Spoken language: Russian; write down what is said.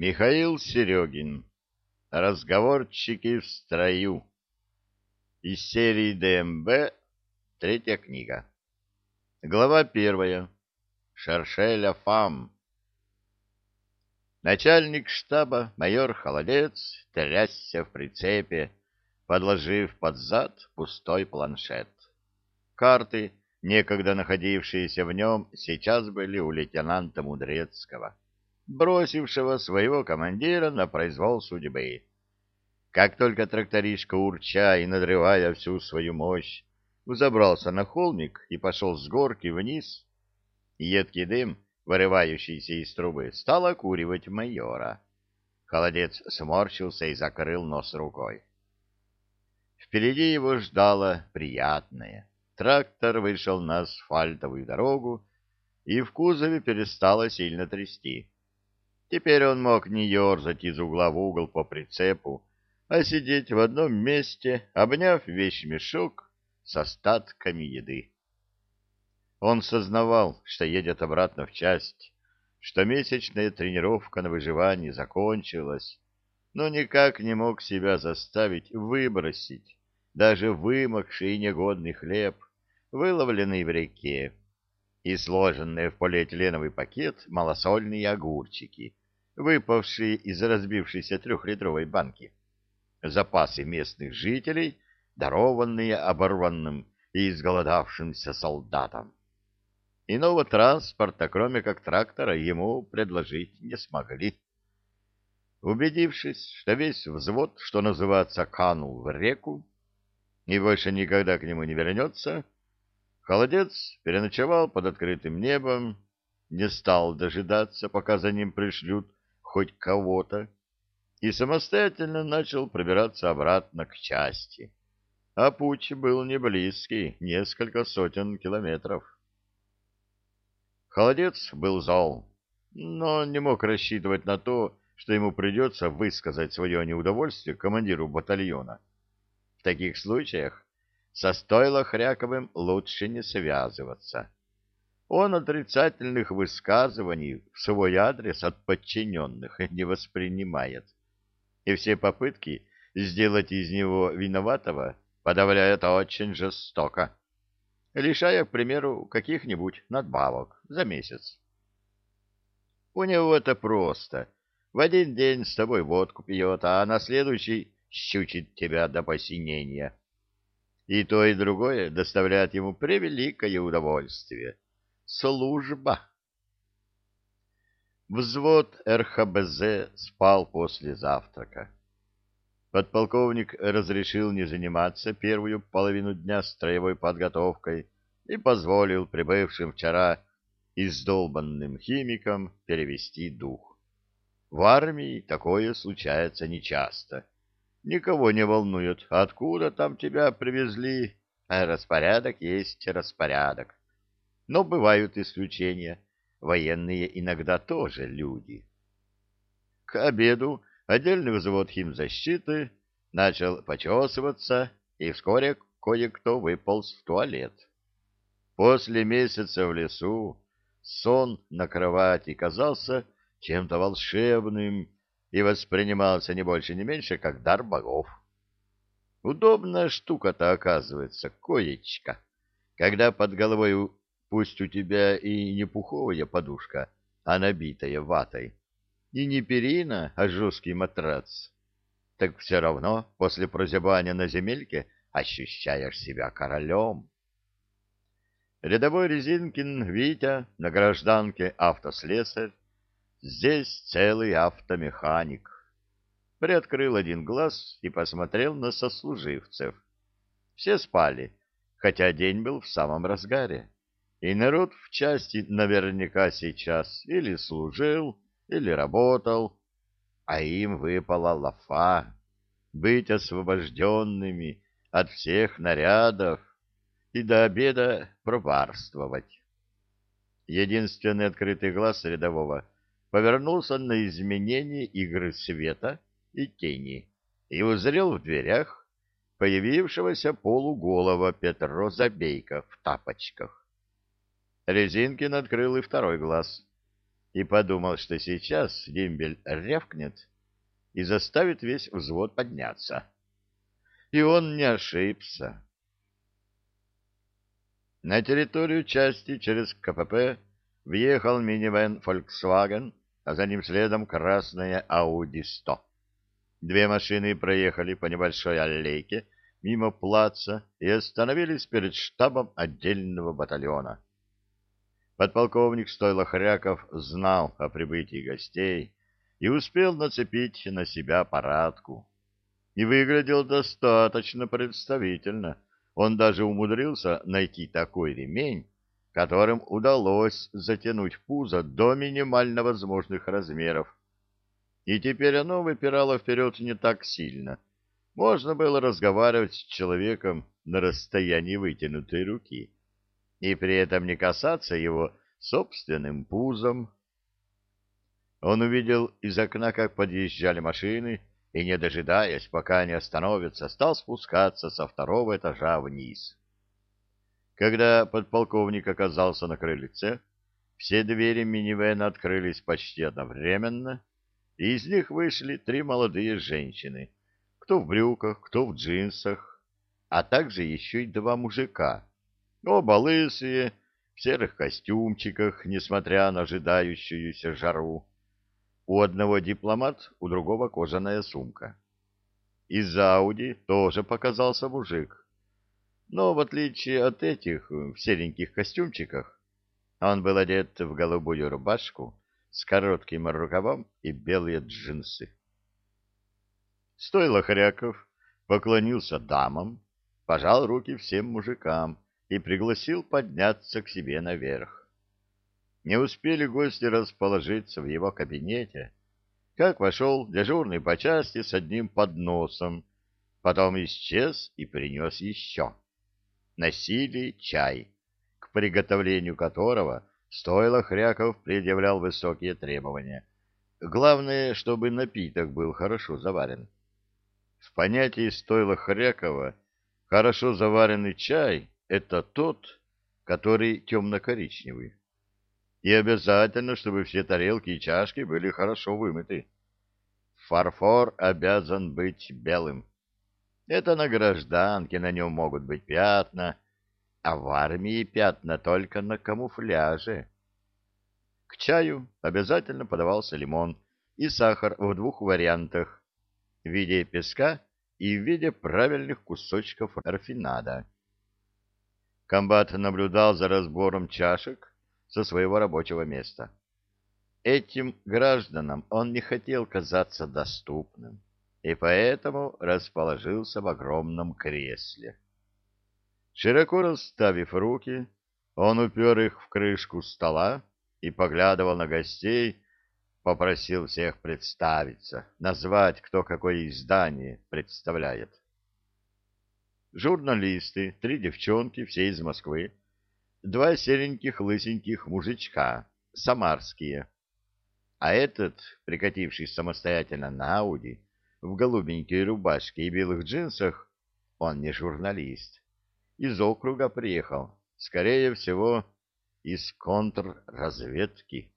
Михаил Серегин. Разговорчики в строю. Из серии ДМБ. Третья книга. Глава первая. Шершеля Фам. Начальник штаба, майор Холодец, трясся в прицепе, подложив под зад пустой планшет. Карты, некогда находившиеся в нем, сейчас были у лейтенанта Мудрецкого бросившего своего командира на произвол судьбы. Как только тракторишка, урча и надрывая всю свою мощь, взобрался на холмик и пошел с горки вниз, едкий дым, вырывающийся из трубы, стал окуривать майора. Холодец сморщился и закрыл нос рукой. Впереди его ждало приятное. Трактор вышел на асфальтовую дорогу, и в кузове перестало сильно трясти. Теперь он мог не ерзать из угла в угол по прицепу, а сидеть в одном месте, обняв вещмешок с остатками еды. Он сознавал, что едет обратно в часть, что месячная тренировка на выживание закончилась, но никак не мог себя заставить выбросить даже вымокший и негодный хлеб, выловленный в реке, и сложенные в полиэтиленовый пакет малосольные огурчики, выпавшие из разбившейся трехлитровой банки. Запасы местных жителей, дарованные оборванным и изголодавшимся солдатам. Иного транспорта, кроме как трактора, ему предложить не смогли. Убедившись, что весь взвод, что называется, канул в реку и больше никогда к нему не вернется, холодец переночевал под открытым небом, не стал дожидаться, пока за ним пришлют хоть кого-то, и самостоятельно начал пробираться обратно к части. А путь был не близкий, несколько сотен километров. Холодец был зол, но не мог рассчитывать на то, что ему придется высказать свое неудовольствие командиру батальона. В таких случаях со стойло Хряковым лучше не связываться он отрицательных высказываний в свой адрес от подчиненных не воспринимает, и все попытки сделать из него виноватого подавляет очень жестоко, лишая, к примеру, каких-нибудь надбавок за месяц. У него это просто. В один день с тобой водку пьет, а на следующий щучит тебя до посинения. И то, и другое доставляет ему превеликое удовольствие — служба. Взвод РХБЗ спал после завтрака. Подполковник разрешил не заниматься первую половину дня строевой подготовкой и позволил прибывшим вчера издолбанным химикам перевести дух. В армии такое случается нечасто. Никого не волнует, откуда там тебя привезли, а распорядок есть распорядок. Но бывают исключения. Военные иногда тоже люди. К обеду отдельный взвод химзащиты начал почесываться, и вскоре кое-кто выполз в туалет. После месяца в лесу сон на кровати казался чем-то волшебным и воспринимался не больше, не меньше, как дар богов. Удобная штука-то оказывается, коечка, когда под головой Пусть у тебя и не пуховая подушка, а набитая ватой, и не перина, а жесткий матрац, так все равно после прозябания на земельке ощущаешь себя королем. Рядовой Резинкин Витя на гражданке автослесарь, здесь целый автомеханик. Приоткрыл один глаз и посмотрел на сослуживцев. Все спали, хотя день был в самом разгаре. И народ в части наверняка сейчас или служил, или работал, а им выпала лафа быть освобожденными от всех нарядов и до обеда пробарствовать. Единственный открытый глаз рядового повернулся на изменение игры света и тени и узрел в дверях появившегося полуголого Петро Забейка в тапочках. Резинкин открыл и второй глаз. и подумал, что сейчас дембель рявкнет и заставит весь взвод подняться. И он не ошибся. На территорию части через КПП въехал минивэн Volkswagen, а за ним следом красная Audi 100. Две машины проехали по небольшой аллейке мимо плаца и остановились перед штабом отдельного батальона. Подполковник Стойлохряков знал о прибытии гостей и успел нацепить на себя парадку. И выглядел достаточно представительно. Он даже умудрился найти такой ремень, которым удалось затянуть пузо до минимально возможных размеров. И теперь оно выпирало вперед не так сильно. Можно было разговаривать с человеком на расстоянии вытянутой руки и при этом не касаться его собственным пузом. Он увидел из окна, как подъезжали машины, и, не дожидаясь, пока они остановятся, стал спускаться со второго этажа вниз. Когда подполковник оказался на крыльце, все двери минивэна открылись почти одновременно, и из них вышли три молодые женщины, кто в брюках, кто в джинсах, а также еще и два мужика, оба лысые, в серых костюмчиках, несмотря на ожидающуюся жару. У одного дипломат, у другого кожаная сумка. Из-за Ауди тоже показался мужик. Но в отличие от этих в сереньких костюмчиках, он был одет в голубую рубашку с коротким рукавом и белые джинсы. Стойло Хряков поклонился дамам, пожал руки всем мужикам и пригласил подняться к себе наверх. Не успели гости расположиться в его кабинете, как вошел дежурный по части с одним подносом, потом исчез и принес еще. Носили чай, к приготовлению которого стоило Хряков предъявлял высокие требования. Главное, чтобы напиток был хорошо заварен. В понятии стойла Хрякова хорошо заваренный чай это тот, который темно-коричневый. И обязательно, чтобы все тарелки и чашки были хорошо вымыты. Фарфор обязан быть белым. Это на гражданке, на нем могут быть пятна, а в армии пятна только на камуфляже. К чаю обязательно подавался лимон и сахар в двух вариантах — в виде песка и в виде правильных кусочков рафинада. Комбат наблюдал за разбором чашек со своего рабочего места. Этим гражданам он не хотел казаться доступным, и поэтому расположился в огромном кресле. Широко расставив руки, он упер их в крышку стола и поглядывал на гостей, попросил всех представиться, назвать, кто какое издание представляет журналисты, три девчонки, все из Москвы, два сереньких лысеньких мужичка, самарские. А этот, прикативший самостоятельно на Ауди, в голубенькой рубашке и белых джинсах, он не журналист. Из округа приехал, скорее всего, из контрразведки.